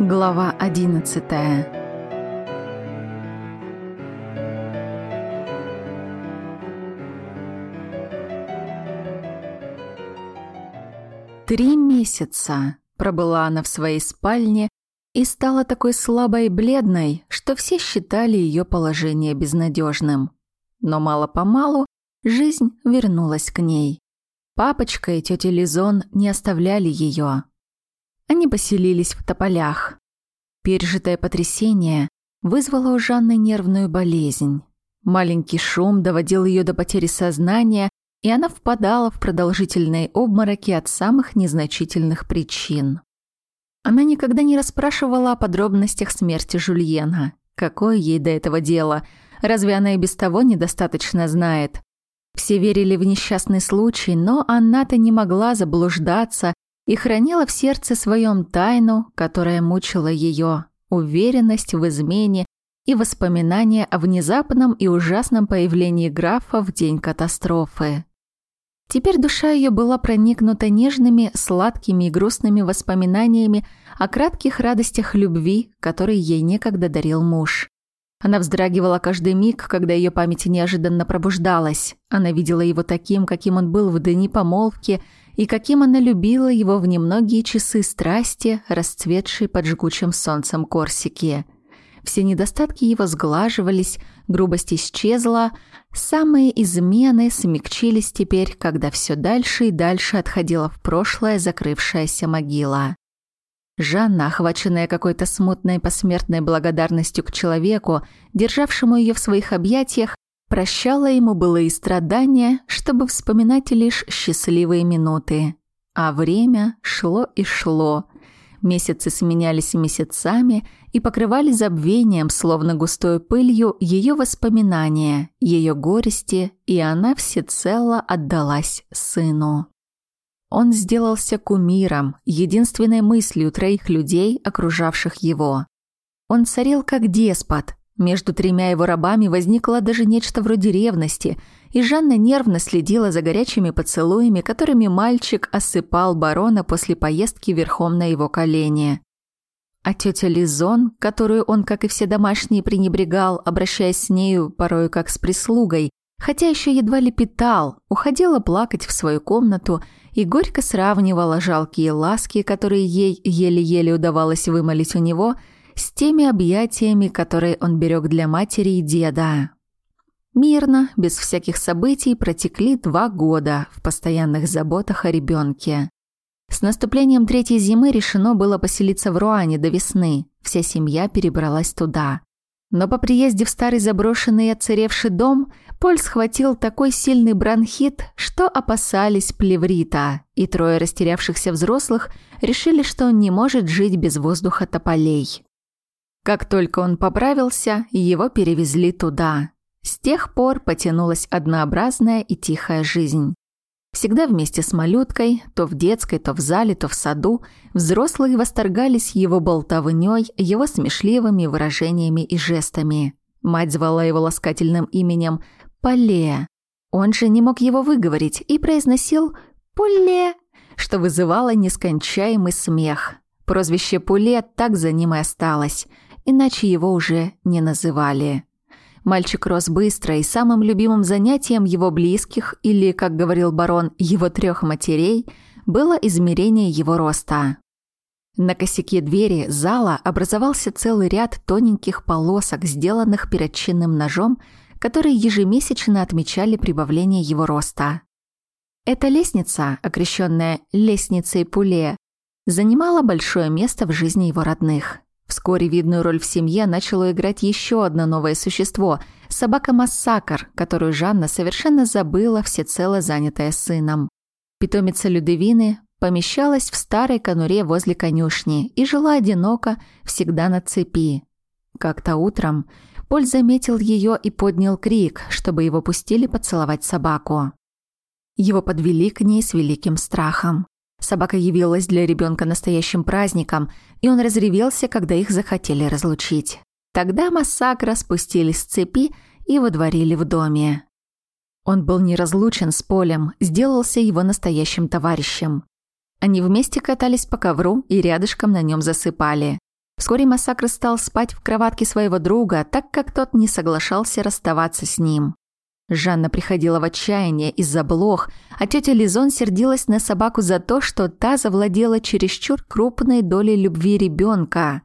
Глава одиннадцатая Три месяца пробыла она в своей спальне и стала такой слабой и бледной, что все считали ее положение безнадежным. Но мало-помалу жизнь вернулась к ней. Папочка и тетя Лизон не оставляли ее. Они поселились в тополях. Пережитое потрясение вызвало у Жанны нервную болезнь. Маленький шум доводил ее до потери сознания, и она впадала в продолжительные обмороки от самых незначительных причин. Она никогда не расспрашивала о подробностях смерти Жульена. Какое ей до этого дело? Разве она и без того недостаточно знает? Все верили в несчастный случай, но она-то не могла заблуждаться и хранила в сердце своем тайну, которая мучила ее, уверенность в измене и воспоминания о внезапном и ужасном появлении графа в день катастрофы. Теперь душа ее была проникнута нежными, сладкими и грустными воспоминаниями о кратких радостях любви, которые ей некогда дарил муж. Она вздрагивала каждый миг, когда ее память неожиданно пробуждалась. Она видела его таким, каким он был в дни помолвки, и каким она любила его в немногие часы страсти, расцветшей под жгучим солнцем Корсики. Все недостатки его сглаживались, грубость исчезла, самые измены смягчились теперь, когда все дальше и дальше отходила в прошлое закрывшаяся могила. Жанна, охваченная какой-то смутной посмертной благодарностью к человеку, державшему ее в своих объятиях, Прощала ему былые страдания, чтобы вспоминать лишь счастливые минуты. А время шло и шло. Месяцы сменялись месяцами и покрывали забвением, словно густой пылью, ее воспоминания, ее горести, и она всецело отдалась сыну. Он сделался кумиром, единственной мыслью троих людей, окружавших его. Он царил как деспот, между тремя его рабами возникло даже нечто вроде ревности, и Жанна нервно следила за горячими поцелуями, которыми мальчик осыпал барона после поездки верхом на его колени. А тетя Лизон, которую он, как и все домашние, пренебрегал, обращаясь с нею порою как с прислугой, хотя еще едва ли питал, уходила плакать в свою комнату и горько сравнивала жалкие ласки, которые ей еле-еле удавалось вымолить у него – с теми объятиями, которые он берег для матери и деда. Мирно, без всяких событий, протекли два года в постоянных заботах о ребенке. С наступлением третьей зимы решено было поселиться в Руане до весны. Вся семья перебралась туда. Но по приезде в старый заброшенный и отсыревший дом Поль схватил такой сильный бронхит, что опасались плеврита, и трое растерявшихся взрослых решили, что он не может жить без воздуха тополей. Как только он поправился, его перевезли туда. С тех пор потянулась однообразная и тихая жизнь. Всегда вместе с малюткой, то в детской, то в зале, то в саду, взрослые восторгались его болтовнёй, его смешливыми выражениями и жестами. Мать звала его ласкательным именем Поле. Он же не мог его выговорить и произносил «Поле», что вызывало нескончаемый смех. Прозвище Пуле так за ним и осталось – иначе его уже не называли. Мальчик рос быстро, и самым любимым занятием его близких, или, как говорил барон, его трех матерей, было измерение его роста. На косяке двери зала образовался целый ряд тоненьких полосок, сделанных перочинным ножом, которые ежемесячно отмечали прибавление его роста. Эта лестница, окрещенная «лестницей Пуле», занимала большое место в жизни его родных. Вскоре видную роль в семье начало играть еще одно новое существо – собака-массакр, которую Жанна совершенно забыла, всецело занятая сыном. Питомица Людовины помещалась в старой конуре возле конюшни и жила одиноко, всегда на цепи. Как-то утром Поль заметил ее и поднял крик, чтобы его пустили поцеловать собаку. Его подвели к ней с великим страхом. Собака явилась для ребенка настоящим праздником, и он разревелся, когда их захотели разлучить. Тогда массакра спустили с цепи и водворили в доме. Он был неразлучен с Полем, сделался его настоящим товарищем. Они вместе катались по ковру и рядышком на нем засыпали. Вскоре Массакр стал спать в кроватке своего друга, так как тот не соглашался расставаться с ним. Жанна приходила в отчаяние из-за блох, а тетя Лизон сердилась на собаку за то, что та завладела чересчур крупной долей любви ребенка.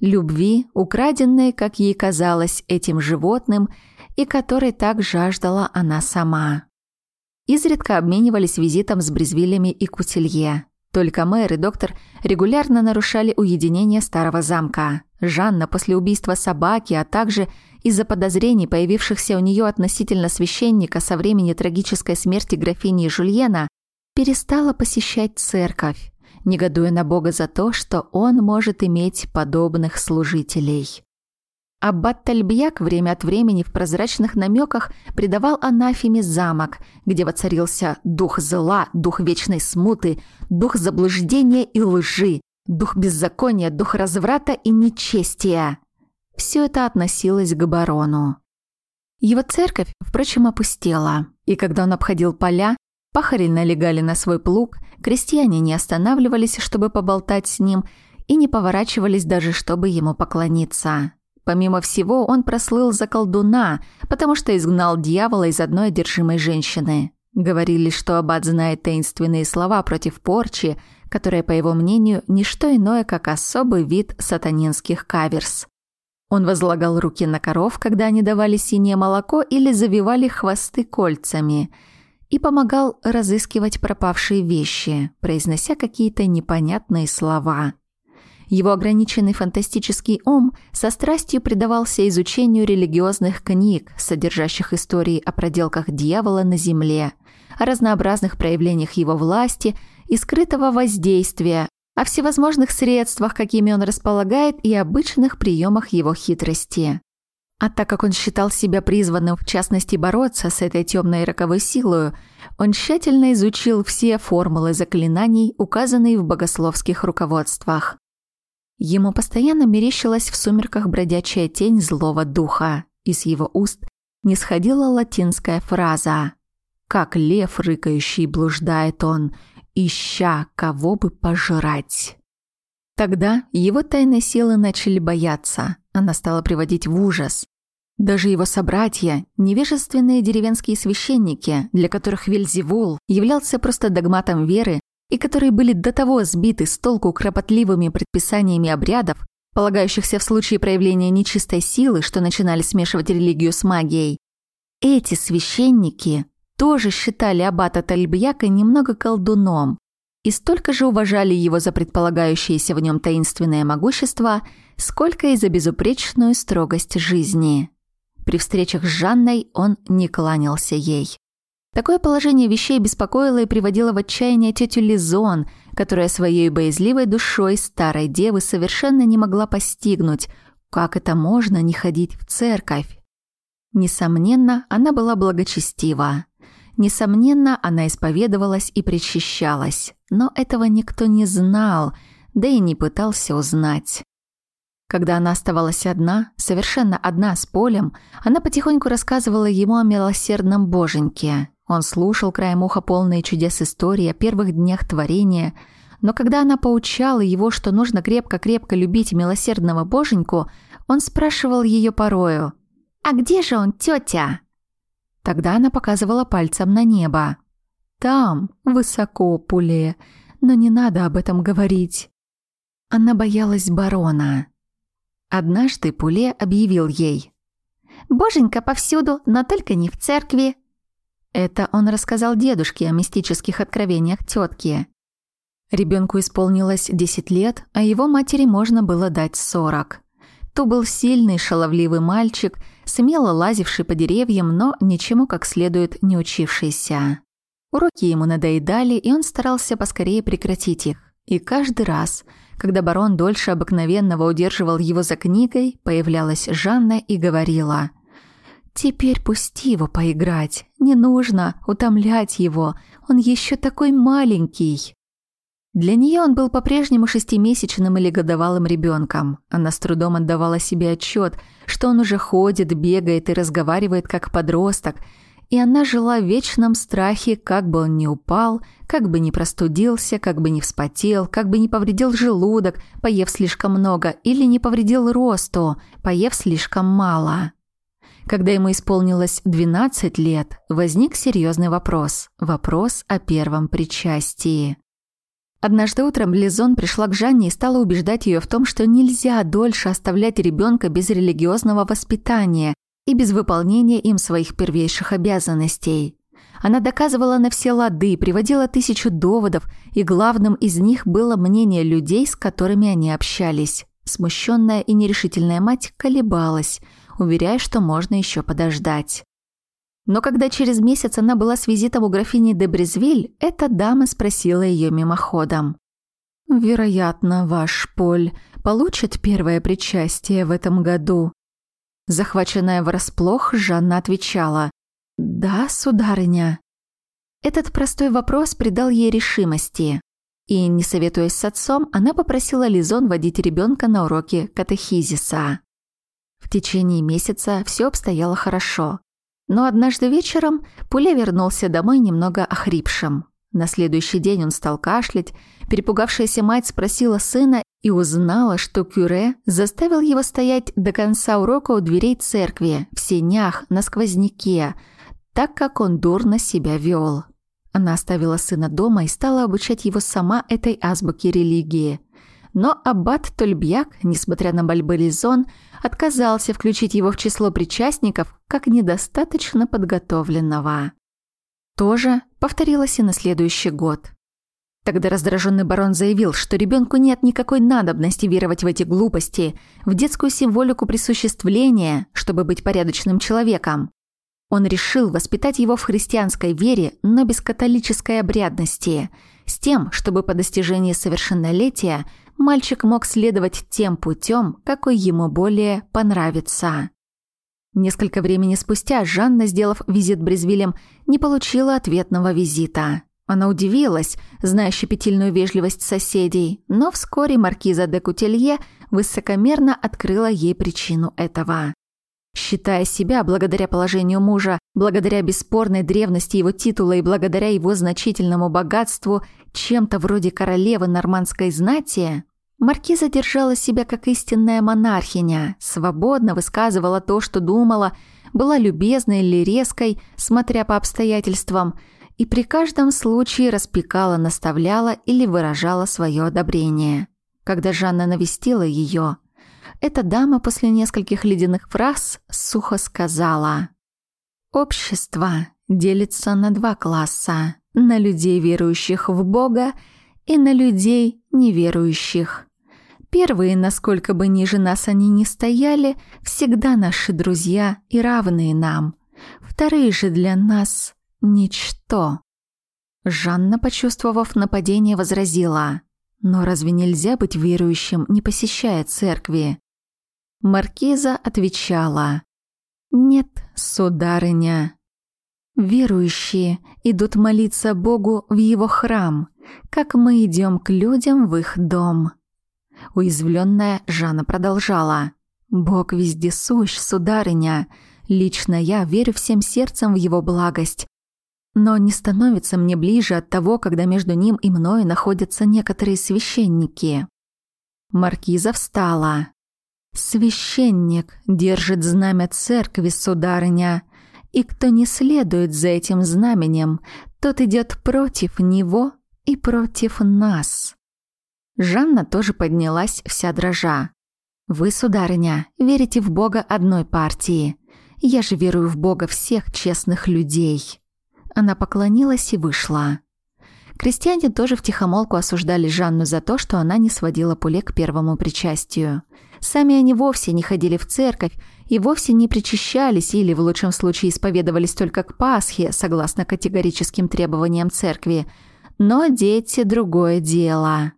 Любви, украденной, как ей казалось, этим животным, и которой так жаждала она сама. Изредка обменивались визитом с Брезвилями и Кутилье. Только мэр и доктор регулярно нарушали уединение старого замка. Жанна после убийства собаки, а также из-за подозрений, появившихся у нее относительно священника со времени трагической смерти графини Жульена, перестала посещать церковь, негодуя на Бога за то, что он может иметь подобных служителей. Аббат Тальбьяк время от времени в прозрачных намеках придавал анафеме замок, где воцарился дух зла, дух вечной смуты, дух заблуждения и лжи, дух беззакония, дух разврата и нечестия. Все это относилось к барону. Его церковь, впрочем, опустела, и когда он обходил поля, пахари налегали на свой плуг, крестьяне не останавливались, чтобы поболтать с ним, и не поворачивались даже, чтобы ему поклониться. Помимо всего, он прослыл за колдуна, потому что изгнал дьявола из одной одержимой женщины. Говорили, что аббат знает таинственные слова против порчи, которая, по его мнению, не что иное, как особый вид сатанинских каверс. Он возлагал руки на коров, когда они давали синее молоко или завивали хвосты кольцами, и помогал разыскивать пропавшие вещи, произнося какие-то непонятные слова. Его ограниченный фантастический ум со страстью предавался изучению религиозных книг, содержащих истории о проделках дьявола на земле, о разнообразных проявлениях его власти и скрытого воздействия, о всевозможных средствах, какими он располагает, и обычных приемах его хитрости. А так как он считал себя призванным, в частности, бороться с этой темной роковой силой, он тщательно изучил все формулы заклинаний, указанные в богословских руководствах. Ему постоянно мерещилась в сумерках бродячая тень злого духа, и с его уст не сходила латинская фраза «Как лев рыкающий блуждает он, ища кого бы пожрать». Тогда его тайные силы начали бояться, она стала приводить в ужас. Даже его собратья, невежественные деревенские священники, для которых Вельзевул являлся просто догматом веры, и которые были до того сбиты с толку кропотливыми предписаниями обрядов, полагающихся в случае проявления нечистой силы, что начинали смешивать религию с магией. Эти священники тоже считали аббата Тальбьяка немного колдуном и столько же уважали его за предполагающееся в нем таинственное могущество, сколько и за безупречную строгость жизни. При встречах с Жанной он не кланялся ей. Такое положение вещей беспокоило и приводило в отчаяние тетю Лизон, которая своей боязливой душой старой девы совершенно не могла постигнуть, как это можно не ходить в церковь. Несомненно, она была благочестива. Несомненно, она исповедовалась и причащалась, но этого никто не знал, да и не пытался узнать. Когда она оставалась одна, совершенно одна с Полем, она потихоньку рассказывала ему о милосердном боженьке. Он слушал краем уха полные чудес истории о первых днях творения, но когда она поучала его, что нужно крепко-крепко любить милосердного боженьку, он спрашивал ее порою «А где же он, тетя?» Тогда она показывала пальцем на небо. «Там, высоко, Пуле, но не надо об этом говорить». Она боялась барона. Однажды Пуле объявил ей. «Боженька повсюду, но только не в церкви. Это он рассказал дедушке о мистических откровениях тетки. Ребенку исполнилось 10 лет, а его матери можно было дать 40. То был сильный, шаловливый мальчик, смело лазивший по деревьям, но ничему как следует не учившийся. Уроки ему надоедали, и он старался поскорее прекратить их. И каждый раз, когда барон дольше обыкновенного удерживал его за книгой, появлялась Жанна и говорила – Теперь пусти его поиграть. Не нужно утомлять его. Он еще такой маленький. Для нее он был по-прежнему шестимесячным или годовалым ребенком. Она с трудом отдавала себе отчет, что он уже ходит, бегает и разговаривает как подросток, и она жила в вечном страхе, как бы он ни упал, как бы не простудился, как бы не вспотел, как бы не повредил желудок, поев слишком много, или не повредил росту, поев слишком мало. Когда ему исполнилось 12 лет, возник серьезный вопрос. Вопрос о первом причастии. Однажды утром Лизон пришла к Жанне и стала убеждать ее в том, что нельзя дольше оставлять ребенка без религиозного воспитания и без выполнения им своих первейших обязанностей. Она доказывала на все лады, приводила тысячу доводов, и главным из них было мнение людей, с которыми они общались. Смущенная и нерешительная мать колебалась, уверяя, что можно еще подождать. Но когда через месяц она была с визитом у графини де Брезвиль, эта дама спросила ее мимоходом. «Вероятно, ваш Поль получит первое причастие в этом году?» Захваченная врасплох, Жанна отвечала «Да, сударыня». Этот простой вопрос придал ей решимости. И, не советуясь с отцом, она попросила Лизон водить ребенка на уроки катехизиса. В течение месяца все обстояло хорошо. Но однажды вечером Пуля вернулся домой немного охрипшим. На следующий день он стал кашлять. Перепугавшаяся мать спросила сына и узнала, что Кюре заставил его стоять до конца урока у дверей церкви, в сенях, на сквозняке, так как он дурно себя вел. Она оставила сына дома и стала обучать его сама этой азбуке религии. Но аббат Тольбьяк, несмотря на мольбы Лизон, отказался включить его в число причастников как недостаточно подготовленного. То же повторилось и на следующий год. Тогда раздраженный барон заявил, что ребенку нет никакой надобности веровать в эти глупости, в детскую символику присуществления, чтобы быть порядочным человеком. Он решил воспитать его в христианской вере, но без католической обрядности, с тем, чтобы по достижении совершеннолетия мальчик мог следовать тем путем, какой ему более понравится. Несколько времени спустя Жанна, сделав визит Брезвилем, не получила ответного визита. Она удивилась, зная щепетильную вежливость соседей, но вскоре маркиза де Кутелье высокомерно открыла ей причину этого. Считая себя, благодаря положению мужа, благодаря бесспорной древности его титула и благодаря его значительному богатству, чем-то вроде королевы нормандской знати, Маркиза держала себя как истинная монархиня, свободно высказывала то, что думала, была любезной или резкой, смотря по обстоятельствам, и при каждом случае распекала, наставляла или выражала свое одобрение. Когда Жанна навестила ее, эта дама после нескольких ледяных фраз сухо сказала «Общество делится на два класса – на людей, верующих в Бога, и на людей, неверующих. Первые, насколько бы ниже нас они ни стояли, всегда наши друзья и равные нам. Вторые же для нас — ничто. Жанна, почувствовав нападение, возразила. «Но разве нельзя быть верующим, не посещая церкви?» Маркиза отвечала. «Нет, сударыня. Верующие идут молиться Богу в его храм, как мы идем к людям в их дом». Уязвленная Жанна продолжала. «Бог вездесущ, сударыня. Лично я верю всем сердцем в его благость. Но не становится мне ближе от того, когда между ним и мной находятся некоторые священники». Маркиза встала. «Священник держит знамя церкви, сударыня, и кто не следует за этим знаменем, тот идет против него и против нас». Жанна тоже поднялась вся дрожа. «Вы, сударыня, верите в Бога одной партии. Я же верую в Бога всех честных людей». Она поклонилась и вышла. Крестьяне тоже втихомолку осуждали Жанну за то, что она не сводила пуле к первому причастию. Сами они вовсе не ходили в церковь и вовсе не причащались или, в лучшем случае, исповедовались только к Пасхе, согласно категорическим требованиям церкви. Но дети – другое дело.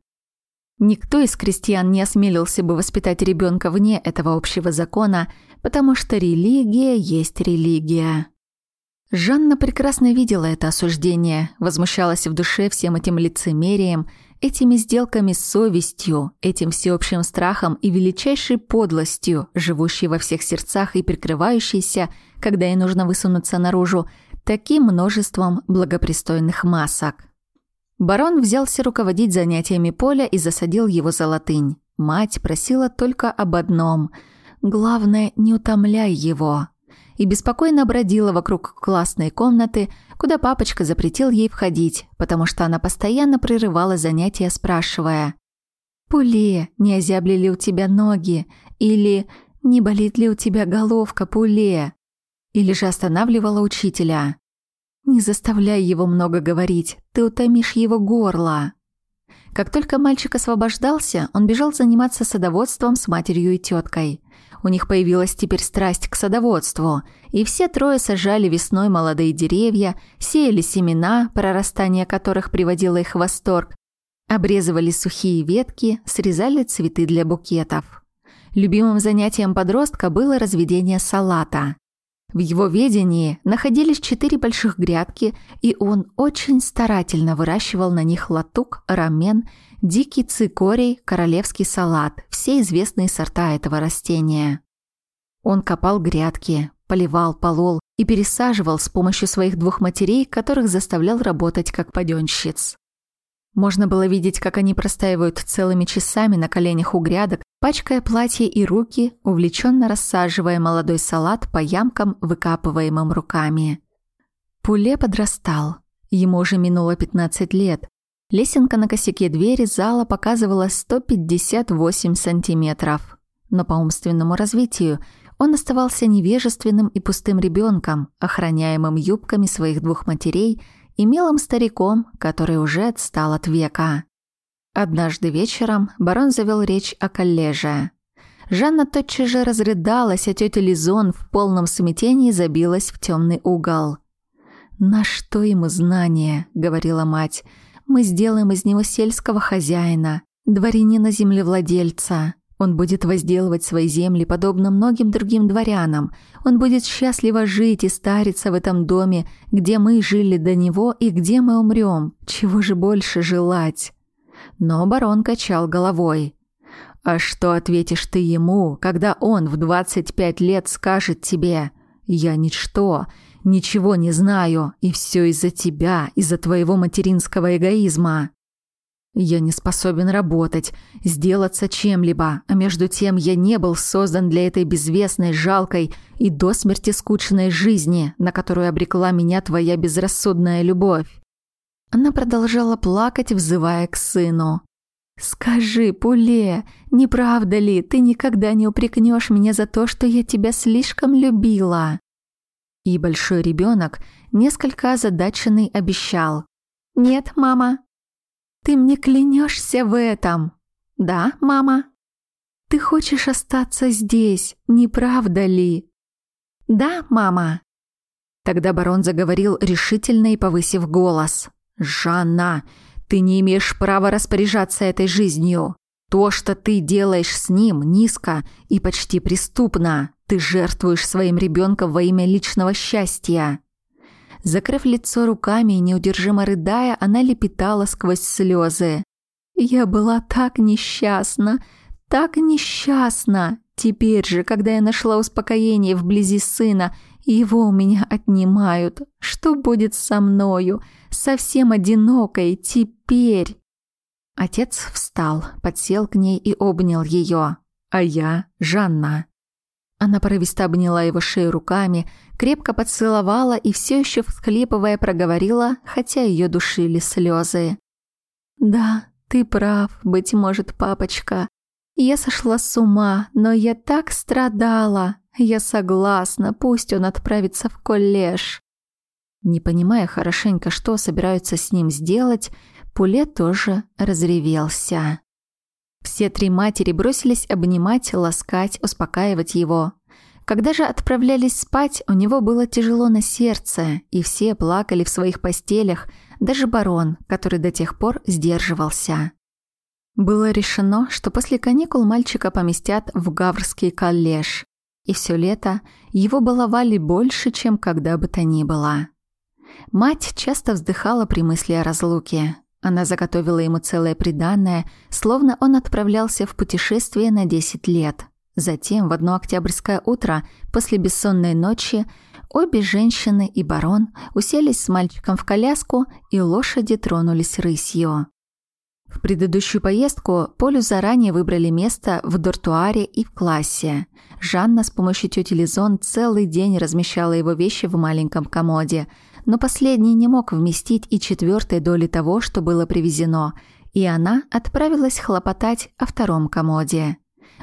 Никто из крестьян не осмелился бы воспитать ребенка вне этого общего закона, потому что религия есть религия. Жанна прекрасно видела это осуждение, возмущалась в душе всем этим лицемерием, этими сделками с совестью, этим всеобщим страхом и величайшей подлостью, живущей во всех сердцах и прикрывающейся, когда ей нужно высунуться наружу, таким множеством благопристойных масок. Барон взялся руководить занятиями поля и засадил его за латынь. Мать просила только об одном – главное, не утомляй его. И беспокойно бродила вокруг классной комнаты, куда папочка запретил ей входить, потому что она постоянно прерывала занятия, спрашивая «Пуле, не озябли ли у тебя ноги?» или «Не болит ли у тебя головка, Пуле?» Или же останавливала учителя «Не заставляй его много говорить, ты утомишь его горло». Как только мальчик освобождался, он бежал заниматься садоводством с матерью и теткой. У них появилась теперь страсть к садоводству, и все трое сажали весной молодые деревья, сеяли семена, прорастание которых приводило их в восторг, обрезывали сухие ветки, срезали цветы для букетов. Любимым занятием подростка было разведение салата. В его ведении находились четыре больших грядки, и он очень старательно выращивал на них латук, рамен, дикий цикорий, королевский салат, все известные сорта этого растения. Он копал грядки, поливал, полол и пересаживал с помощью своих двух матерей, которых заставлял работать как паденщиц. Можно было видеть, как они простаивают целыми часами на коленях у грядок, пачкая платье и руки, увлеченно рассаживая молодой салат по ямкам, выкапываемым руками. Пуле подрастал. Ему уже минуло 15 лет. Лесенка на косяке двери зала показывала 158 сантиметров. Но по умственному развитию он оставался невежественным и пустым ребенком, охраняемым юбками своих двух матерей – и милым стариком, который уже отстал от века. Однажды вечером барон завел речь о коллеже. Жанна тотчас же разрыдалась, а тетя Лизон в полном смятении забилась в темный угол. «На что ему знание?» — говорила мать. «Мы сделаем из него сельского хозяина, дворянина-землевладельца. Он будет возделывать свои земли, подобно многим другим дворянам. Он будет счастливо жить и стариться в этом доме, где мы жили до него и где мы умрем. Чего же больше желать?» Но барон качал головой. «А что ответишь ты ему, когда он в 25 лет скажет тебе «Я ничто, ничего не знаю, и все из-за тебя, из-за твоего материнского эгоизма»?» Я не способен работать, сделаться чем-либо, а между тем я не был создан для этой безвестной, жалкой и до смерти скучной жизни, на которую обрекла меня твоя безрассудная любовь. Она продолжала плакать, взывая к сыну. «Скажи, Пуле, не правда ли, ты никогда не упрекнешь меня за то, что я тебя слишком любила?» И большой ребенок, несколько озадаченный, обещал. «Нет, мама, ты мне клянешься в этом? Да, мама? Ты хочешь остаться здесь, не правда ли? Да, мама. Тогда барон заговорил решительно и повысив голос. «Жанна, ты не имеешь права распоряжаться этой жизнью. То, что ты делаешь с ним, низко и почти преступно. Ты жертвуешь своим ребенком во имя личного счастья. Закрыв лицо руками и неудержимо рыдая, она лепетала сквозь слезы. «Я была так несчастна, так несчастна! Теперь же, когда я нашла успокоение вблизи сына, его у меня отнимают. Что будет со мною? Совсем одинокой теперь!» Отец встал, подсел к ней и обнял ее. А я — Жанна. Она порывисто обняла его шею руками, крепко поцеловала и все еще всхлипывая проговорила, хотя ее душили слезы. «Да, ты прав, быть может, папочка. Я сошла с ума, но я так страдала. Я согласна, пусть он отправится в коллеж». Не понимая хорошенько, что собираются с ним сделать, Пуле тоже разревелся. Все три матери бросились обнимать, ласкать, успокаивать его. Когда же отправлялись спать, у него было тяжело на сердце, и все плакали в своих постелях, даже барон, который до тех пор сдерживался. Было решено, что после каникул мальчика поместят в Гаврский коллеж, и все лето его баловали больше, чем когда бы то ни было. Мать часто вздыхала при мысли о разлуке. Она заготовила ему целое приданное, словно он отправлялся в путешествие на 10 лет. Затем, в одно октябрьское утро, после бессонной ночи, обе женщины и барон уселись с мальчиком в коляску, и лошади тронулись рысью. В предыдущую поездку Полю заранее выбрали место в дортуаре и в классе. Жанна с помощью тети Лизон целый день размещала его вещи в маленьком комоде, но последний не мог вместить и четвертой доли того, что было привезено, и она отправилась хлопотать о втором комоде.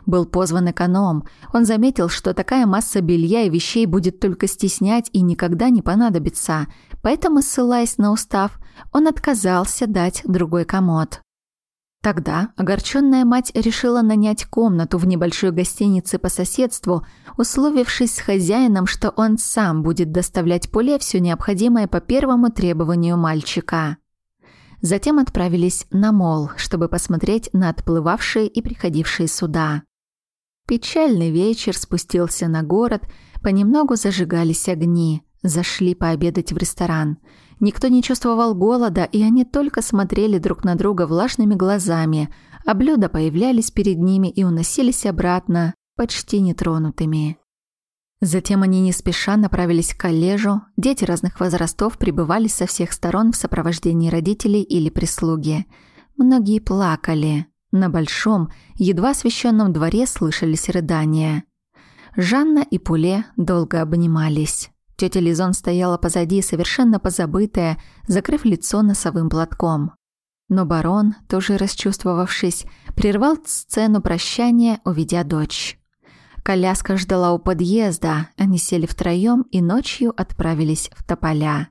Был позван эконом. Он заметил, что такая масса белья и вещей будет только стеснять и никогда не понадобится, поэтому, ссылаясь на устав, он отказался дать другой комод. Тогда огорченная мать решила нанять комнату в небольшой гостинице по соседству, условившись с хозяином, что он сам будет доставлять Поле все необходимое по первому требованию мальчика. Затем отправились на мол, чтобы посмотреть на отплывавшие и приходившие суда. Печальный вечер спустился на город, понемногу зажигались огни, зашли пообедать в ресторан – Никто не чувствовал голода, и они только смотрели друг на друга влажными глазами, а блюда появлялись перед ними и уносились обратно, почти нетронутыми. Затем они не спеша направились к коллежу. Дети разных возрастов прибывали со всех сторон в сопровождении родителей или прислуги. Многие плакали. На большом, едва освещенном дворе слышались рыдания. Жанна и Пуле долго обнимались. Тетя Лизон стояла позади, совершенно позабытая, закрыв лицо носовым платком. Но барон, тоже расчувствовавшись, прервал сцену прощания, увидя дочь. Коляска ждала у подъезда, они сели втроем и ночью отправились в тополя.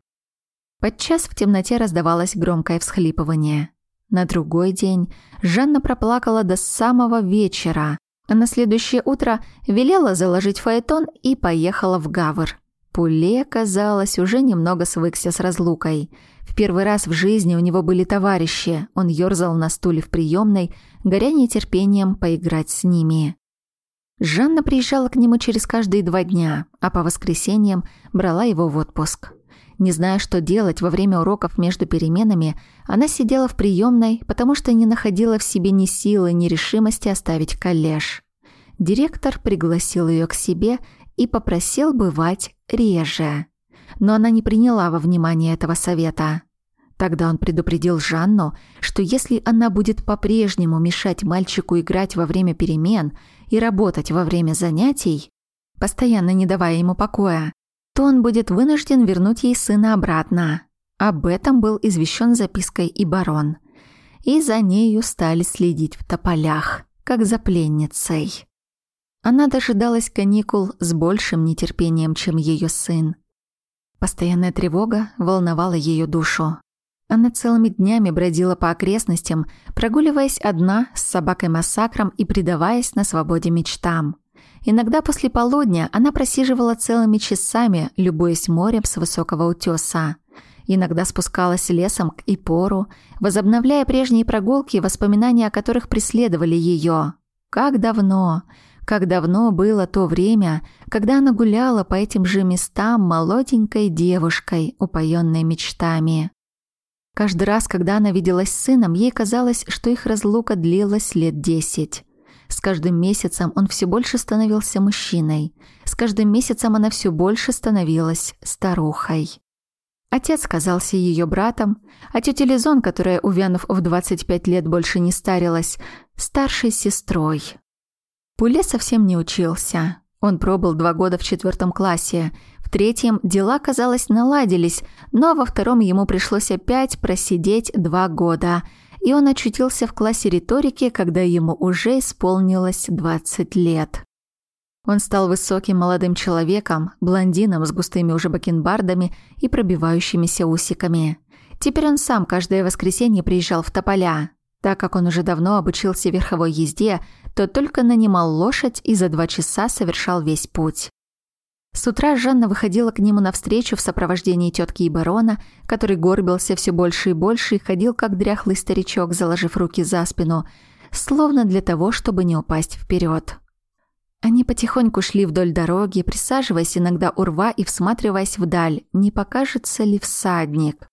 Подчас в темноте раздавалось громкое всхлипывание. На другой день Жанна проплакала до самого вечера, а на следующее утро велела заложить фаэтон и поехала в Гавр. Пуле, казалось, уже немного свыкся с разлукой. В первый раз в жизни у него были товарищи. Он ёрзал на стуле в приемной, горя нетерпением поиграть с ними. Жанна приезжала к нему через каждые два дня, а по воскресеньям брала его в отпуск. Не зная, что делать во время уроков между переменами, она сидела в приемной, потому что не находила в себе ни силы, ни решимости оставить коллеж. Директор пригласил ее к себе и попросил бывать реже. Но она не приняла во внимание этого совета. Тогда он предупредил Жанну, что если она будет по-прежнему мешать мальчику играть во время перемен и работать во время занятий, постоянно не давая ему покоя, то он будет вынужден вернуть ей сына обратно. Об этом был извещен запиской и барон. И за нею стали следить в тополях, как за пленницей. Она дожидалась каникул с большим нетерпением, чем ее сын. Постоянная тревога волновала ее душу. Она целыми днями бродила по окрестностям, прогуливаясь одна с собакой-массакром и предаваясь на свободе мечтам. Иногда после полудня она просиживала целыми часами, любуясь морем с высокого утеса. Иногда спускалась лесом к Ипору, возобновляя прежние прогулки, воспоминания о которых преследовали ее. Как давно! Как давно было то время, когда она гуляла по этим же местам молоденькой девушкой, упоенной мечтами. Каждый раз, когда она виделась с сыном, ей казалось, что их разлука длилась лет десять. С каждым месяцем он все больше становился мужчиной. С каждым месяцем она все больше становилась старухой. Отец казался ее братом, а тетя Лизон, которая, увянув в 25 лет, больше не старилась, старшей сестрой. Пуле совсем не учился. Он пробыл два года в четвертом классе. В третьем дела, казалось, наладились, но во втором ему пришлось опять просидеть два года. И он очутился в классе риторики, когда ему уже исполнилось 20 лет. Он стал высоким молодым человеком, блондином с густыми уже бакенбардами и пробивающимися усиками. Теперь он сам каждое воскресенье приезжал в Тополя. Так как он уже давно обучился верховой езде, то только нанимал лошадь и за два часа совершал весь путь. С утра Жанна выходила к нему навстречу в сопровождении тетки и барона, который горбился все больше и больше и ходил как дряхлый старичок, заложив руки за спину, словно для того, чтобы не упасть вперед. Они потихоньку шли вдоль дороги, присаживаясь иногда у рва и всматриваясь вдаль, не покажется ли всадник.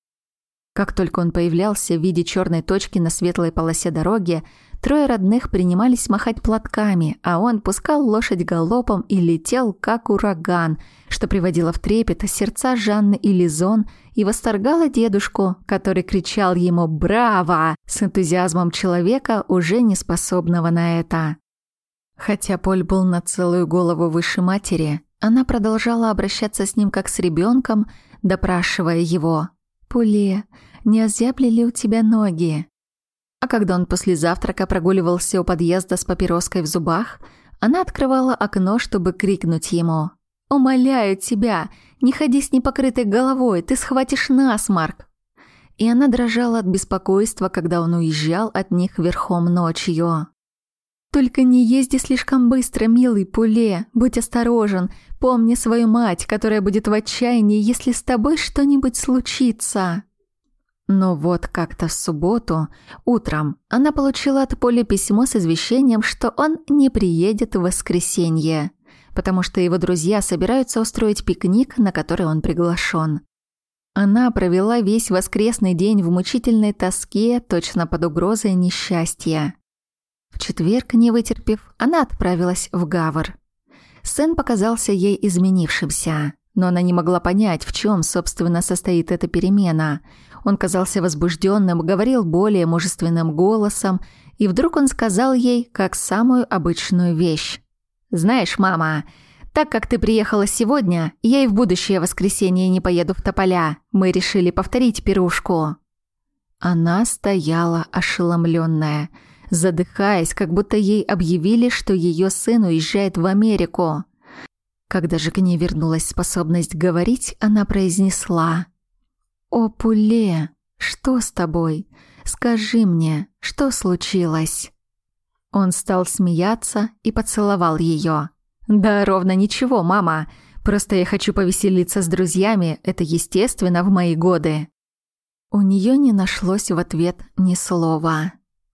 Как только он появлялся в виде черной точки на светлой полосе дороги, Трое родных принимались махать платками, а он пускал лошадь галопом и летел, как ураган, что приводило в трепет сердца Жанны и Лизон и восторгало дедушку, который кричал ему «Браво!» с энтузиазмом человека, уже не способного на это. Хотя Поль был на целую голову выше матери, она продолжала обращаться с ним как с ребенком, допрашивая его. «Пуле, не озябли ли у тебя ноги?» А когда он после завтрака прогуливался у подъезда с папироской в зубах, она открывала окно, чтобы крикнуть ему. «Умоляю тебя, не ходи с непокрытой головой, ты схватишь насморк!» И она дрожала от беспокойства, когда он уезжал от них верхом ночью. «Только не езди слишком быстро, милый Пуле, будь осторожен, помни свою мать, которая будет в отчаянии, если с тобой что-нибудь случится!» Но вот как-то в субботу утром она получила от Поля письмо с извещением, что он не приедет в воскресенье, потому что его друзья собираются устроить пикник, на который он приглашен. Она провела весь воскресный день в мучительной тоске, точно под угрозой несчастья. В четверг, не вытерпев, она отправилась в Гавр. Сын показался ей изменившимся, но она не могла понять, в чем, собственно, состоит эта перемена – он казался возбужденным, говорил более мужественным голосом, и вдруг он сказал ей как самую обычную вещь. «Знаешь, мама, так как ты приехала сегодня, я и в будущее воскресенье не поеду в Тополя. Мы решили повторить пирушку». Она стояла ошеломленная, задыхаясь, как будто ей объявили, что ее сын уезжает в Америку. Когда же к ней вернулась способность говорить, она произнесла «О, Пуле, что с тобой? Скажи мне, что случилось?» Он стал смеяться и поцеловал ее. «Да ровно ничего, мама. Просто я хочу повеселиться с друзьями, это естественно в мои годы». У нее не нашлось в ответ ни слова.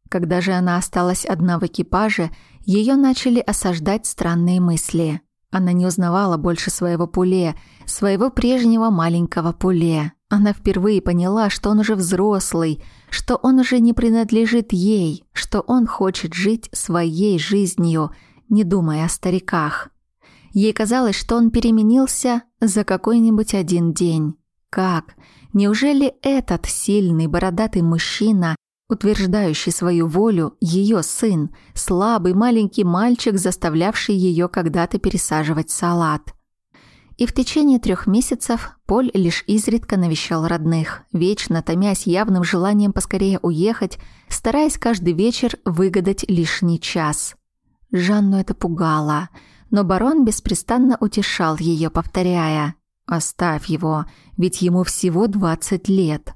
Когда же она осталась одна в экипаже, ее начали осаждать странные мысли. Она не узнавала больше своего Пуле, своего прежнего маленького Пуле. Она впервые поняла, что он уже взрослый, что он уже не принадлежит ей, что он хочет жить своей жизнью, не думая о стариках. Ей казалось, что он переменился за какой-нибудь один день. Как? Неужели этот сильный бородатый мужчина, утверждающий свою волю, ее сын, слабый маленький мальчик, заставлявший ее когда-то пересаживать салат? И в течение трех месяцев Поль лишь изредка навещал родных, вечно томясь явным желанием поскорее уехать, стараясь каждый вечер выгадать лишний час. Жанну это пугало, но барон беспрестанно утешал ее, повторяя «Оставь его, ведь ему всего двадцать лет».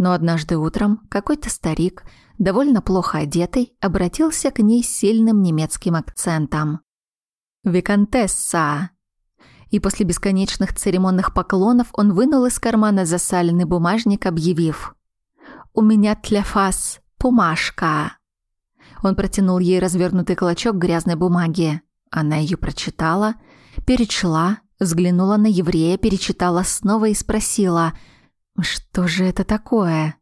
Но однажды утром какой-то старик, довольно плохо одетый, обратился к ней с сильным немецким акцентом. «Викантесса, и после бесконечных церемонных поклонов он вынул из кармана засаленный бумажник, объявив «У меня для вас бумажка». Он протянул ей развернутый клочок грязной бумаги. Она ее прочитала, перечла, взглянула на еврея, перечитала снова и спросила «Что же это такое?»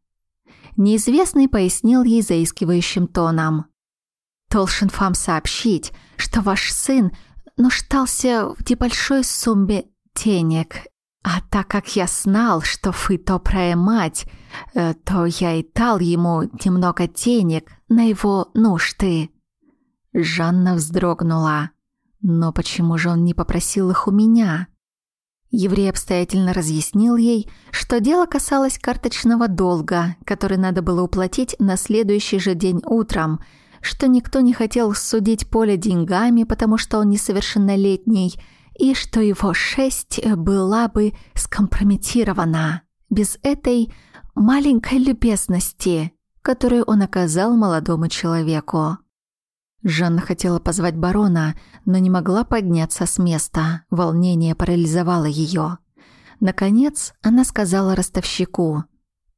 Неизвестный пояснил ей заискивающим тоном. «Должен вам сообщить, что ваш сын нуждался в небольшой сумме денег. А так как я знал, что вы добрая мать, э, то я и дал ему немного денег на его нужды». Жанна вздрогнула. «Но почему же он не попросил их у меня?» Еврей обстоятельно разъяснил ей, что дело касалось карточного долга, который надо было уплатить на следующий же день утром – что никто не хотел судить Поля деньгами, потому что он несовершеннолетний, и что его шесть была бы скомпрометирована без этой маленькой любезности, которую он оказал молодому человеку. Жанна хотела позвать барона, но не могла подняться с места. Волнение парализовало ее. Наконец она сказала ростовщику,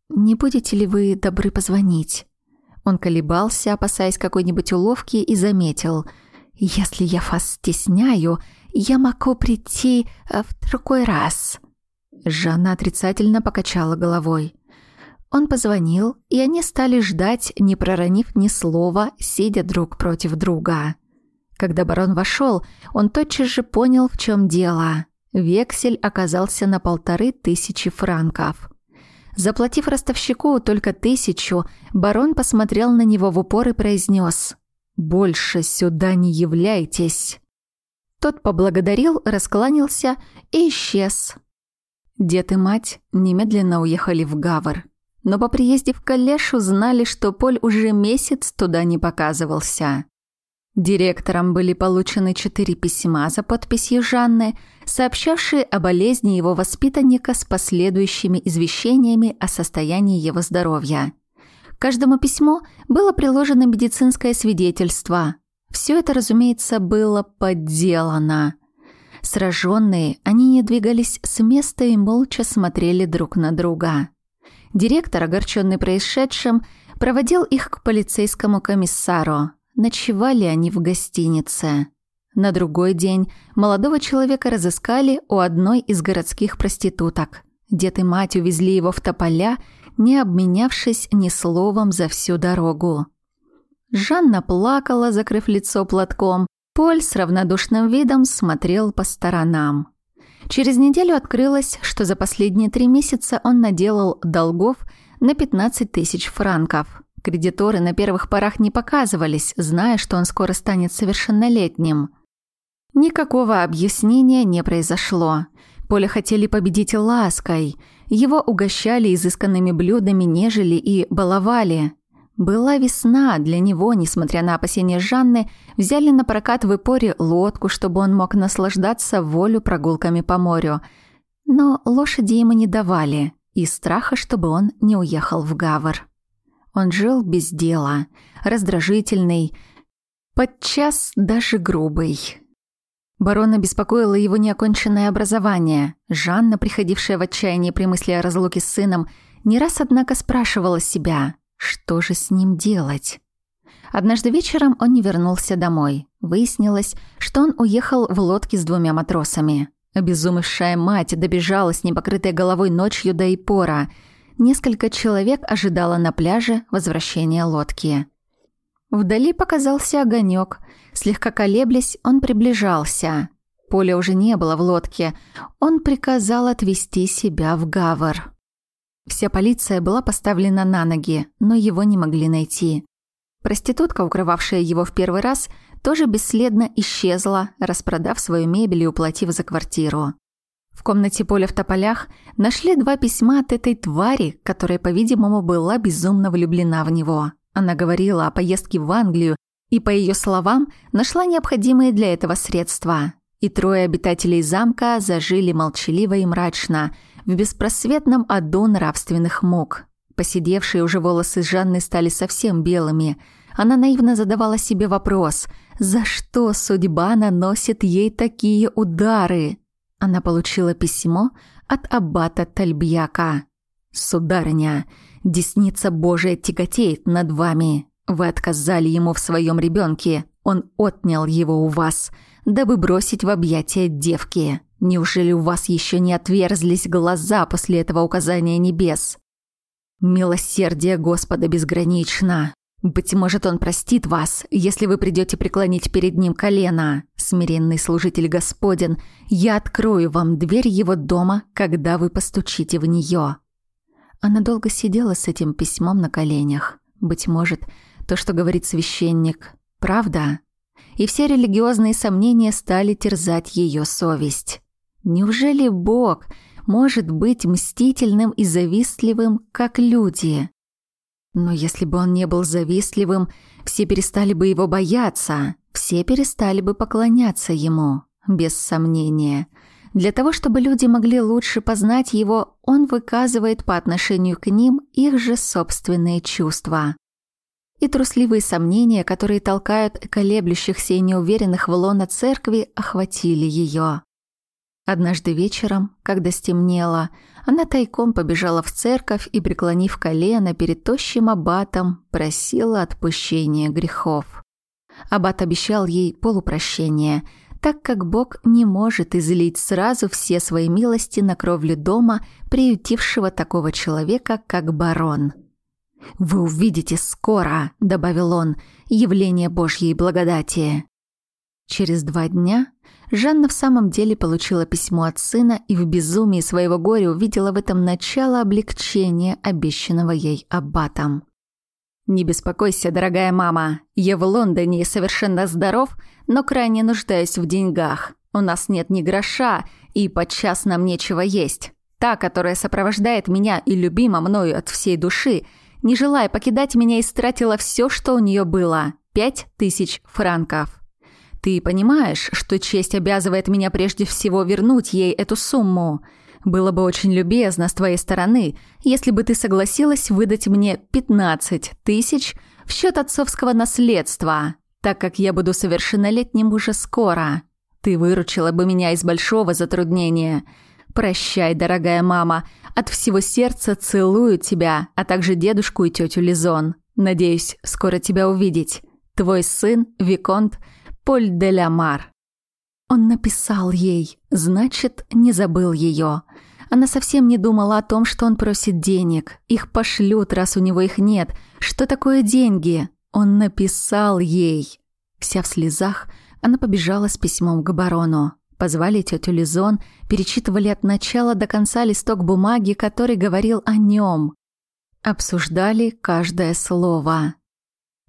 «Не будете ли вы добры позвонить?» Он колебался, опасаясь какой-нибудь уловки, и заметил. «Если я вас стесняю, я могу прийти э, в другой раз». Жанна отрицательно покачала головой. Он позвонил, и они стали ждать, не проронив ни слова, сидя друг против друга. Когда барон вошел, он тотчас же понял, в чем дело. Вексель оказался на полторы тысячи франков. Заплатив ростовщику только тысячу, барон посмотрел на него в упор и произнес «Больше сюда не являйтесь». Тот поблагодарил, раскланялся и исчез. Дед и мать немедленно уехали в Гавр. Но по приезде в Калеш узнали, что Поль уже месяц туда не показывался. Директором были получены четыре письма за подписью Жанны, сообщавшие о болезни его воспитанника с последующими извещениями о состоянии его здоровья. К каждому письму было приложено медицинское свидетельство. Все это, разумеется, было подделано. Сраженные, они не двигались с места и молча смотрели друг на друга. Директор, огорченный происшедшим, проводил их к полицейскому комиссару. Ночевали они в гостинице. На другой день молодого человека разыскали у одной из городских проституток. Дед и мать увезли его в тополя, не обменявшись ни словом за всю дорогу. Жанна плакала, закрыв лицо платком. Поль с равнодушным видом смотрел по сторонам. Через неделю открылось, что за последние три месяца он наделал долгов на 15 тысяч франков. Кредиторы на первых порах не показывались, зная, что он скоро станет совершеннолетним. Никакого объяснения не произошло. Поля хотели победить лаской. Его угощали изысканными блюдами, нежели и баловали. Была весна, для него, несмотря на опасения Жанны, взяли на прокат в Ипоре лодку, чтобы он мог наслаждаться волю прогулками по морю. Но лошади ему не давали, из страха, чтобы он не уехал в Гавр. Он жил без дела, раздражительный, подчас даже грубый. Барона беспокоило его неоконченное образование. Жанна, приходившая в отчаяние при мысли о разлуке с сыном, не раз, однако, спрашивала себя, что же с ним делать. Однажды вечером он не вернулся домой. Выяснилось, что он уехал в лодке с двумя матросами. Обезумевшая мать добежала с непокрытой головой ночью до Ипора – Несколько человек ожидало на пляже возвращения лодки. Вдали показался огонек. Слегка колеблясь, он приближался. Поля уже не было в лодке. Он приказал отвезти себя в Гавр. Вся полиция была поставлена на ноги, но его не могли найти. Проститутка, укрывавшая его в первый раз, тоже бесследно исчезла, распродав свою мебель и уплатив за квартиру. В комнате Поля в тополях нашли два письма от этой твари, которая, по-видимому, была безумно влюблена в него. Она говорила о поездке в Англию и, по ее словам, нашла необходимые для этого средства. И трое обитателей замка зажили молчаливо и мрачно, в беспросветном аду нравственных мук. Посидевшие уже волосы Жанны стали совсем белыми. Она наивно задавала себе вопрос, за что судьба наносит ей такие удары? Она получила письмо от аббата Тальбьяка. «Сударыня, десница Божия тяготеет над вами. Вы отказали ему в своем ребенке. Он отнял его у вас, дабы бросить в объятия девки. Неужели у вас еще не отверзлись глаза после этого указания небес? Милосердие Господа безгранично. «Быть может, он простит вас, если вы придете преклонить перед ним колено. Смиренный служитель Господен, я открою вам дверь его дома, когда вы постучите в нее». Она долго сидела с этим письмом на коленях. Быть может, то, что говорит священник, правда? И все религиозные сомнения стали терзать ее совесть. Неужели Бог может быть мстительным и завистливым, как люди? Но если бы он не был завистливым, все перестали бы его бояться, все перестали бы поклоняться ему, без сомнения. Для того, чтобы люди могли лучше познать его, он выказывает по отношению к ним их же собственные чувства. И трусливые сомнения, которые толкают колеблющихся и неуверенных в лона церкви, охватили ее. Однажды вечером, когда стемнело, она тайком побежала в церковь и, преклонив колено перед тощим аббатом, просила отпущения грехов. Аббат обещал ей полупрощение, так как Бог не может излить сразу все свои милости на кровлю дома, приютившего такого человека, как барон. «Вы увидите скоро», — добавил он, — «явление Божьей благодати». Через два дня Жанна в самом деле получила письмо от сына и в безумии своего горя увидела в этом начало облегчения, обещанного ей аббатом. «Не беспокойся, дорогая мама. Я в Лондоне совершенно здоров, но крайне нуждаюсь в деньгах. У нас нет ни гроша, и подчас нам нечего есть. Та, которая сопровождает меня и любима мною от всей души, не желая покидать меня, истратила все, что у нее было – пять тысяч франков. Ты понимаешь, что честь обязывает меня прежде всего вернуть ей эту сумму. Было бы очень любезно с твоей стороны, если бы ты согласилась выдать мне 15 тысяч в счет отцовского наследства, так как я буду совершеннолетним уже скоро. Ты выручила бы меня из большого затруднения. Прощай, дорогая мама, от всего сердца целую тебя, а также дедушку и тетю Лизон. Надеюсь, скоро тебя увидеть. Твой сын, Виконт, Поль де ля. Он написал ей, значит, не забыл ее. Она совсем не думала о том, что он просит денег. Их пошлют, раз у него их нет. Что такое деньги? Он написал ей. Вся в слезах, она побежала с письмом к барону. Позвали тетю Лизон, перечитывали от начала до конца листок бумаги, который говорил о нем. Обсуждали каждое слово.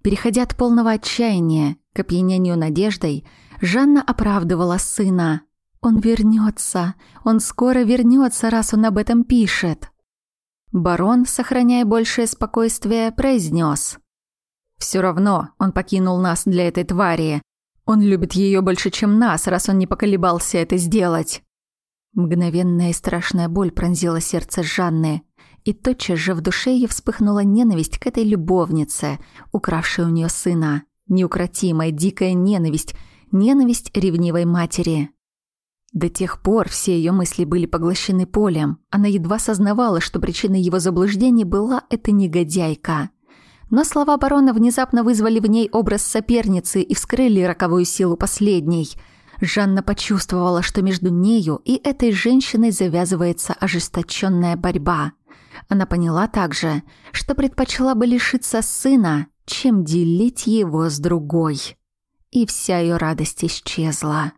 Переходя от полного отчаяния к опьянению надеждой, Жанна оправдывала сына. «Он вернется, он скоро вернется, раз он об этом пишет». Барон, сохраняя большее спокойствие, произнес. «Все равно он покинул нас для этой твари. Он любит ее больше, чем нас, раз он не поколебался это сделать». Мгновенная и страшная боль пронзила сердце Жанны и тотчас же в душе ее вспыхнула ненависть к этой любовнице, укравшей у нее сына. Неукротимая, дикая ненависть, ненависть ревнивой матери. До тех пор все ее мысли были поглощены полем. Она едва сознавала, что причиной его заблуждений была эта негодяйка. Но слова барона внезапно вызвали в ней образ соперницы и вскрыли роковую силу последней. Жанна почувствовала, что между нею и этой женщиной завязывается ожесточенная борьба. Она поняла также, что предпочла бы лишиться сына, чем делить его с другой. И вся ее радость исчезла.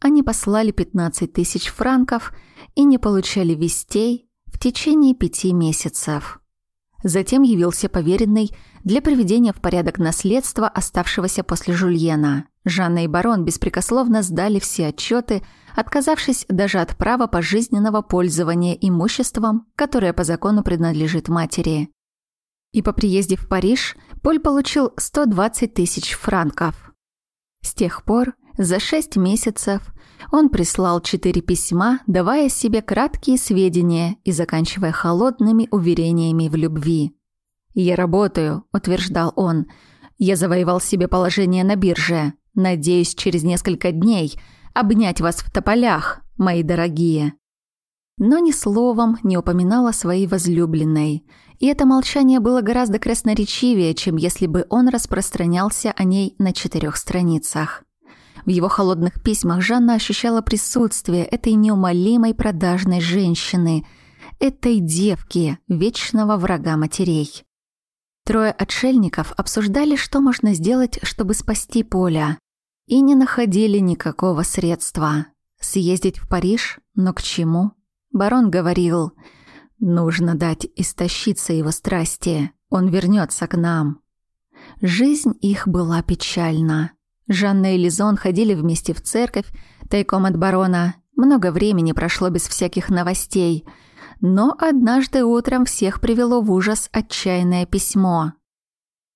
Они послали 15 тысяч франков и не получали вестей в течение пяти месяцев. Затем явился поверенный для приведения в порядок наследства, оставшегося после Жульена. Жанна и барон беспрекословно сдали все отчеты, отказавшись даже от права пожизненного пользования имуществом, которое по закону принадлежит матери. И по приезде в Париж Поль получил 120 тысяч франков. С тех пор, за шесть месяцев, он прислал четыре письма, давая себе краткие сведения и заканчивая холодными уверениями в любви. «Я работаю», — утверждал он. «Я завоевал себе положение на бирже. Надеюсь, через несколько дней обнять вас в тополях, мои дорогие». Но ни словом не упоминал о своей возлюбленной. И это молчание было гораздо красноречивее, чем если бы он распространялся о ней на четырех страницах. В его холодных письмах Жанна ощущала присутствие этой неумолимой продажной женщины, этой девки, вечного врага матерей. Трое отшельников обсуждали, что можно сделать, чтобы спасти Поля, и не находили никакого средства. Съездить в Париж? Но к чему? Барон говорил, нужно дать истощиться его страсти, он вернется к нам. Жизнь их была печальна. Жанна и Лизон ходили вместе в церковь, тайком от барона. Много времени прошло без всяких новостей. Но однажды утром всех привело в ужас отчаянное письмо.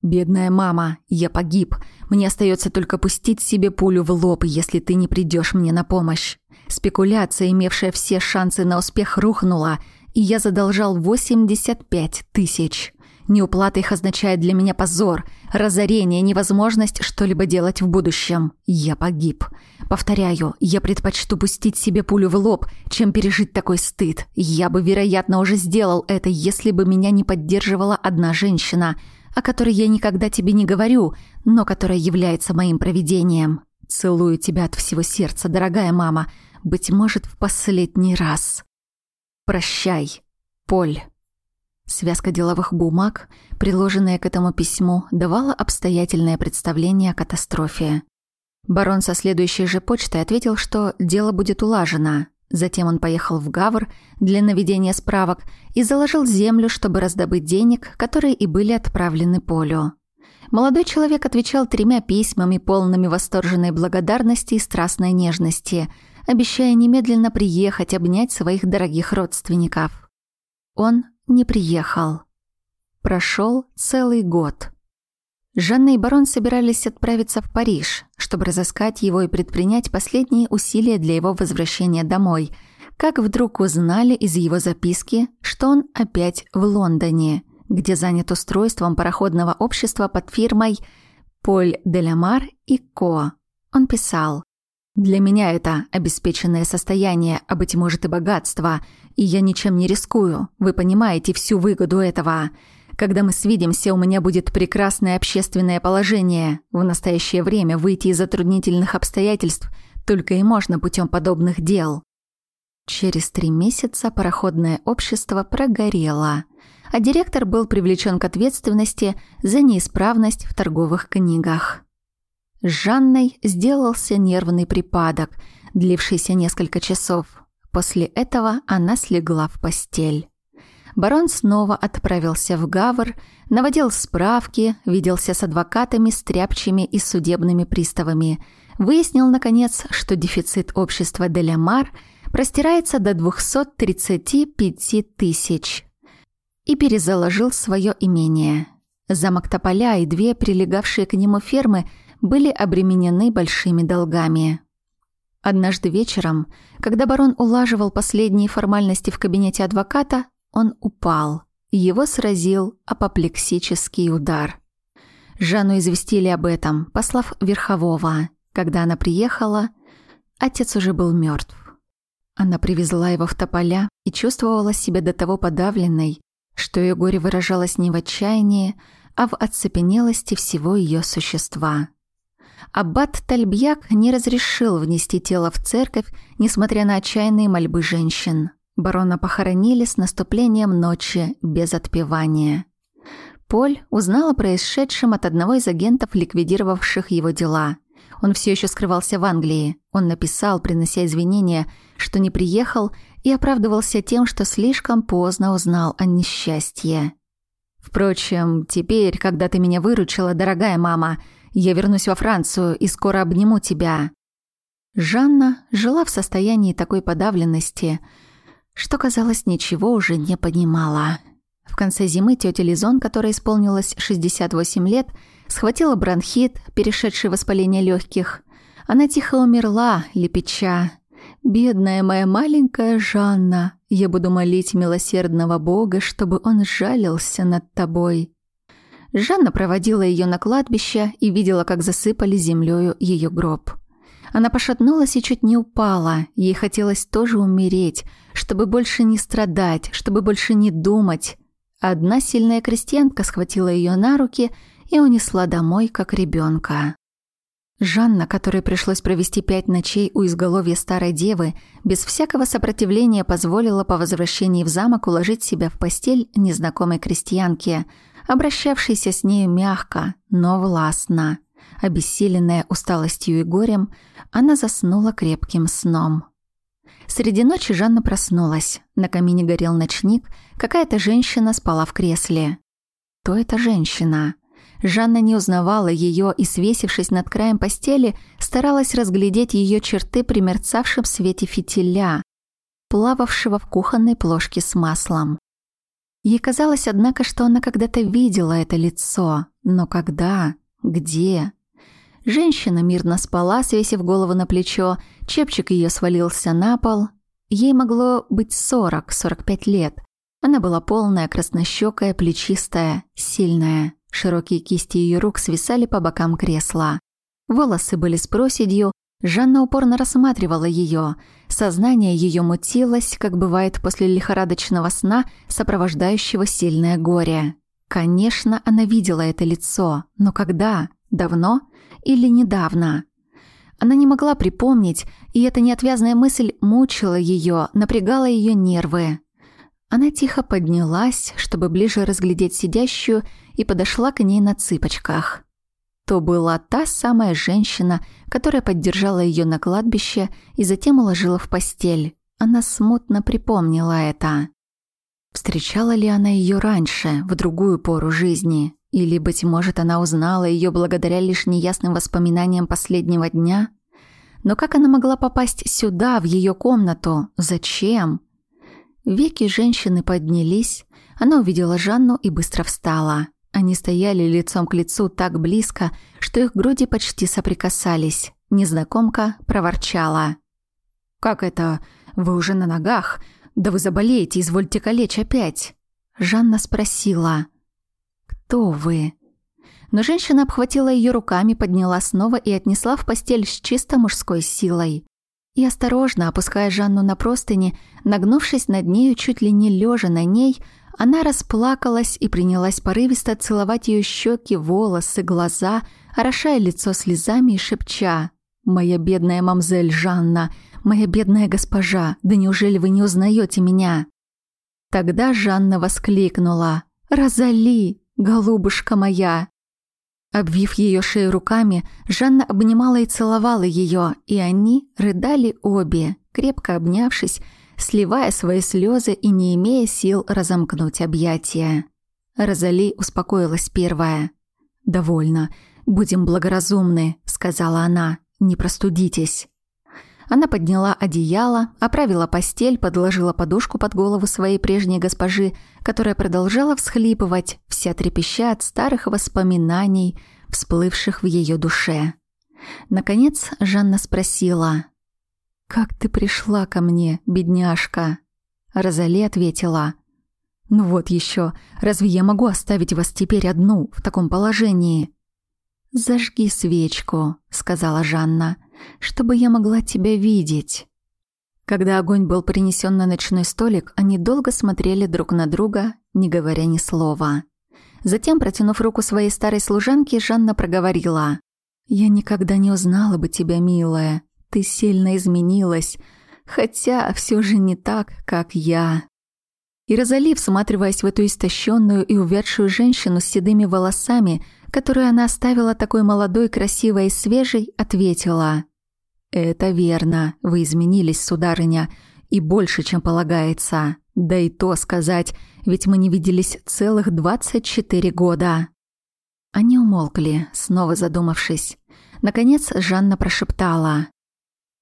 «Бедная мама, я погиб. Мне остается только пустить себе пулю в лоб, если ты не придешь мне на помощь. Спекуляция, имевшая все шансы на успех, рухнула, и я задолжал 85 тысяч. Неуплата их означает для меня позор, разорение, невозможность что-либо делать в будущем. Я погиб. Повторяю, я предпочту пустить себе пулю в лоб, чем пережить такой стыд. Я бы, вероятно, уже сделал это, если бы меня не поддерживала одна женщина, о которой я никогда тебе не говорю, но которая является моим провидением. Целую тебя от всего сердца, дорогая мама. Быть может, в последний раз. Прощай, Поль. Связка деловых бумаг, приложенная к этому письму, давала обстоятельное представление о катастрофе. Барон со следующей же почтой ответил, что дело будет улажено. Затем он поехал в Гавр для наведения справок и заложил землю, чтобы раздобыть денег, которые и были отправлены Полю. Молодой человек отвечал тремя письмами, полными восторженной благодарности и страстной нежности, обещая немедленно приехать обнять своих дорогих родственников. Он не приехал. Прошел целый год. Жанна и барон собирались отправиться в Париж, чтобы разыскать его и предпринять последние усилия для его возвращения домой, как вдруг узнали из его записки, что он опять в Лондоне, где занят устройством пароходного общества под фирмой «Поль де Ламар и Ко». Он писал «Для меня это обеспеченное состояние, а, быть может, и богатство, и я ничем не рискую. Вы понимаете всю выгоду этого. Когда мы свидимся, у меня будет прекрасное общественное положение. В настоящее время выйти из затруднительных обстоятельств только и можно путем подобных дел». Через три месяца пароходное общество прогорело, а директор был привлечен к ответственности за неисправность в торговых книгах. Жанной сделался нервный припадок, длившийся несколько часов. После этого она слегла в постель. Барон снова отправился в Гавр, наводил справки, виделся с адвокатами, стряпчими и судебными приставами. Выяснил, наконец, что дефицит общества Делямар простирается до 235 тысяч. И перезаложил свое имение. Замок Тополя и две прилегавшие к нему фермы были обременены большими долгами. Однажды вечером, когда барон улаживал последние формальности в кабинете адвоката, он упал. Его сразил апоплексический удар. Жанну известили об этом, послав Верхового. Когда она приехала, отец уже был мертв. Она привезла его в тополя и чувствовала себя до того подавленной, что ее горе выражалось не в отчаянии, а в оцепенелости всего ее существа. Аббат Тальбьяк не разрешил внести тело в церковь, несмотря на отчаянные мольбы женщин. Барона похоронили с наступлением ночи без отпевания. Поль узнал о происшедшем от одного из агентов, ликвидировавших его дела. Он все еще скрывался в Англии. Он написал, принося извинения, что не приехал, и оправдывался тем, что слишком поздно узнал о несчастье. «Впрочем, теперь, когда ты меня выручила, дорогая мама, я вернусь во Францию и скоро обниму тебя». Жанна жила в состоянии такой подавленности, что, казалось, ничего уже не понимала. В конце зимы тетя Лизон, которой исполнилось 68 лет, схватила бронхит, перешедший воспаление легких. Она тихо умерла, лепеча. «Бедная моя маленькая Жанна, я буду молить милосердного Бога, чтобы он жалился над тобой». Жанна проводила ее на кладбище и видела, как засыпали землею ее гроб. Она пошатнулась и чуть не упала. Ей хотелось тоже умереть, чтобы больше не страдать, чтобы больше не думать. Одна сильная крестьянка схватила ее на руки и унесла домой, как ребенка. Жанна, которой пришлось провести пять ночей у изголовья старой девы, без всякого сопротивления позволила по возвращении в замок уложить себя в постель незнакомой крестьянке, обращавшейся с нею мягко, но властно. Обессиленная усталостью и горем, она заснула крепким сном. Среди ночи Жанна проснулась. На камине горел ночник, какая-то женщина спала в кресле. Кто эта женщина? Жанна не узнавала ее и, свесившись над краем постели, старалась разглядеть ее черты при мерцавшем свете фитиля, плававшего в кухонной плошке с маслом. Ей казалось, однако, что она когда-то видела это лицо, но когда, где? Женщина мирно спала, свесив голову на плечо, чепчик ее свалился на пол. Ей могло быть сорок-сорок пять лет. Она была полная, краснощекая, плечистая, сильная. Широкие кисти ее рук свисали по бокам кресла. Волосы были с проседью, Жанна упорно рассматривала ее. Сознание ее мутилось, как бывает после лихорадочного сна, сопровождающего сильное горе. Конечно, она видела это лицо, но когда? Давно или недавно? Она не могла припомнить, и эта неотвязная мысль мучила ее, напрягала ее нервы. Она тихо поднялась, чтобы ближе разглядеть сидящую, и подошла к ней на цыпочках. То была та самая женщина, которая поддержала ее на кладбище и затем уложила в постель. Она смутно припомнила это. Встречала ли она ее раньше, в другую пору жизни? Или, быть может, она узнала ее благодаря лишь неясным воспоминаниям последнего дня? Но как она могла попасть сюда, в ее комнату? Зачем? Веки женщины поднялись. Она увидела Жанну и быстро встала. Они стояли лицом к лицу так близко, что их груди почти соприкасались. Незнакомка проворчала. «Как это? Вы уже на ногах? Да вы заболеете, извольте калечь опять!» Жанна спросила. «Кто вы?» Но женщина обхватила ее руками, подняла снова и отнесла в постель с чисто мужской силой. И осторожно, опуская Жанну на простыни, нагнувшись над нею чуть ли не лежа на ней, она расплакалась и принялась порывисто целовать ее щеки, волосы, глаза, орошая лицо слезами и шепча. «Моя бедная мамзель Жанна, моя бедная госпожа, да неужели вы не узнаете меня?» Тогда Жанна воскликнула. «Розали, голубушка моя!» Обвив ее шею руками, Жанна обнимала и целовала ее, и они рыдали обе, крепко обнявшись, сливая свои слезы и не имея сил разомкнуть объятия. Розали успокоилась первая. «Довольно. Будем благоразумны», — сказала она. «Не простудитесь». Она подняла одеяло, оправила постель, подложила подушку под голову своей прежней госпожи, которая продолжала всхлипывать, вся трепеща от старых воспоминаний, всплывших в ее душе. Наконец Жанна спросила, «Как ты пришла ко мне, бедняжка?» Розали ответила, «Ну вот еще, разве я могу оставить вас теперь одну в таком положении?» «Зажги свечку», — сказала Жанна чтобы я могла тебя видеть». Когда огонь был принесен на ночной столик, они долго смотрели друг на друга, не говоря ни слова. Затем, протянув руку своей старой служанке, Жанна проговорила. «Я никогда не узнала бы тебя, милая. Ты сильно изменилась, хотя все же не так, как я». И Розали, всматриваясь в эту истощенную и увядшую женщину с седыми волосами, которую она оставила такой молодой, красивой и свежей, ответила. «Это верно, вы изменились, сударыня, и больше, чем полагается. Да и то сказать, ведь мы не виделись целых 24 года». Они умолкли, снова задумавшись. Наконец Жанна прошептала.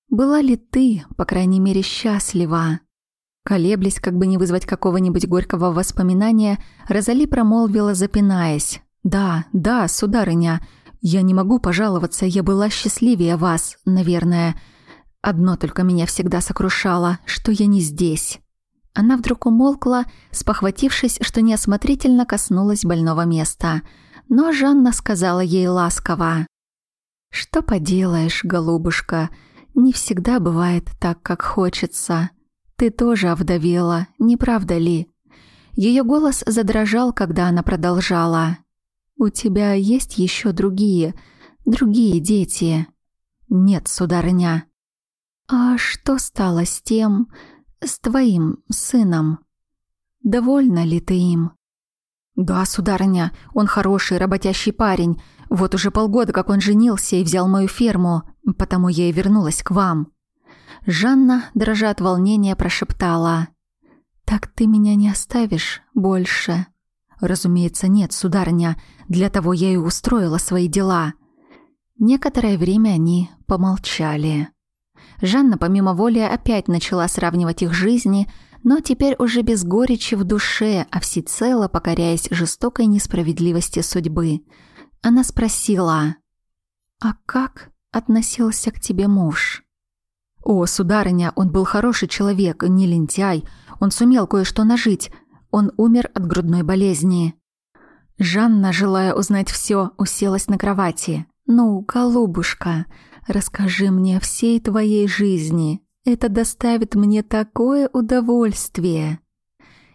«Была ли ты, по крайней мере, счастлива?» Колеблясь, как бы не вызвать какого-нибудь горького воспоминания, Розали промолвила, запинаясь. «Да, да, сударыня, я не могу пожаловаться, я была счастливее вас, наверное. Одно только меня всегда сокрушало, что я не здесь». Она вдруг умолкла, спохватившись, что неосмотрительно коснулась больного места. Но Жанна сказала ей ласково. «Что поделаешь, голубушка, не всегда бывает так, как хочется. Ты тоже овдовела, не правда ли?» Ее голос задрожал, когда она продолжала. «У тебя есть еще другие, другие дети?» «Нет, сударыня». «А что стало с тем, с твоим сыном? Довольна ли ты им?» «Да, сударыня, он хороший, работящий парень. Вот уже полгода, как он женился и взял мою ферму, потому я и вернулась к вам». Жанна, дрожа от волнения, прошептала. «Так ты меня не оставишь больше?» «Разумеется, нет, сударыня. Для того я и устроила свои дела». Некоторое время они помолчали. Жанна помимо воли опять начала сравнивать их жизни, но теперь уже без горечи в душе, а всецело покоряясь жестокой несправедливости судьбы. Она спросила, «А как относился к тебе муж?» «О, сударыня, он был хороший человек, не лентяй. Он сумел кое-что нажить. Он умер от грудной болезни». Жанна, желая узнать все, уселась на кровати. «Ну, голубушка, расскажи мне всей твоей жизни. Это доставит мне такое удовольствие».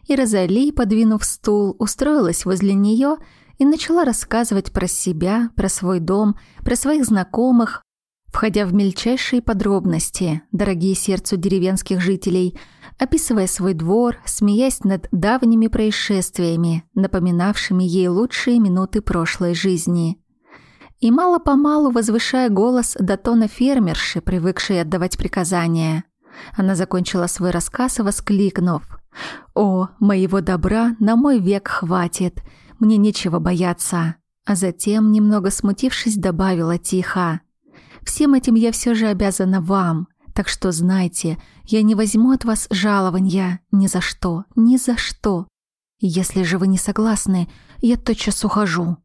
И Розали, подвинув стул, устроилась возле нее и начала рассказывать про себя, про свой дом, про своих знакомых, входя в мельчайшие подробности, дорогие сердцу деревенских жителей, описывая свой двор, смеясь над давними происшествиями, напоминавшими ей лучшие минуты прошлой жизни. И мало-помалу возвышая голос до тона фермерши, привыкшей отдавать приказания. Она закончила свой рассказ, воскликнув. «О, моего добра на мой век хватит, мне нечего бояться». А затем, немного смутившись, добавила тихо. «Всем этим я все же обязана вам, так что знайте, я не возьму от вас жалования ни за что, ни за что. Если же вы не согласны, я тотчас ухожу».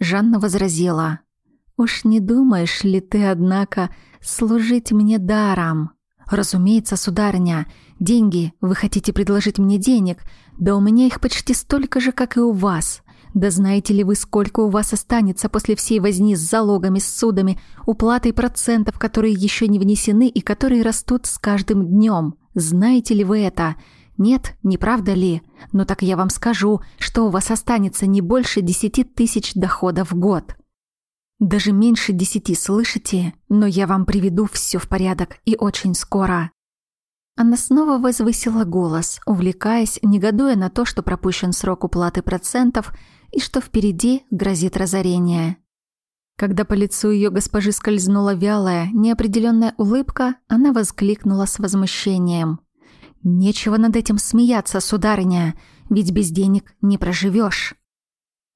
Жанна возразила. «Уж не думаешь ли ты, однако, служить мне даром?» «Разумеется, сударыня. Деньги. Вы хотите предложить мне денег? Да у меня их почти столько же, как и у вас. Да знаете ли вы, сколько у вас останется после всей возни с залогами, с судами, уплатой процентов, которые еще не внесены и которые растут с каждым днем? Знаете ли вы это? Нет, не правда ли? Ну так я вам скажу, что у вас останется не больше десяти тысяч доходов в год. Даже меньше десяти, слышите? Но я вам приведу все в порядок и очень скоро. Она снова возвысила голос, увлекаясь, негодуя на то, что пропущен срок уплаты процентов и что впереди грозит разорение. Когда по лицу ее госпожи скользнула вялая, неопределенная улыбка, она воскликнула с возмущением. «Нечего над этим смеяться, сударыня, ведь без денег не проживешь.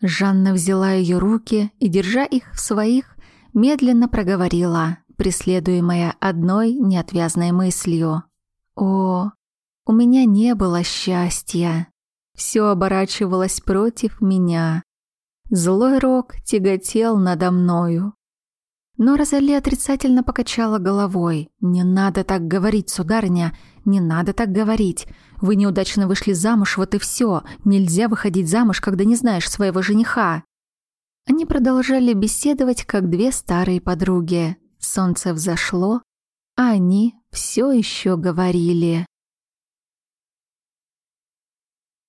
Жанна взяла ее руки и, держа их в своих, медленно проговорила, преследуемая одной неотвязной мыслью. «О, у меня не было счастья. Все оборачивалось против меня. Злой рок тяготел надо мною. Но Розали отрицательно покачала головой. «Не надо так говорить, сударыня, не надо так говорить. Вы неудачно вышли замуж, вот и все. Нельзя выходить замуж, когда не знаешь своего жениха». Они продолжали беседовать, как две старые подруги. Солнце взошло, они все еще говорили.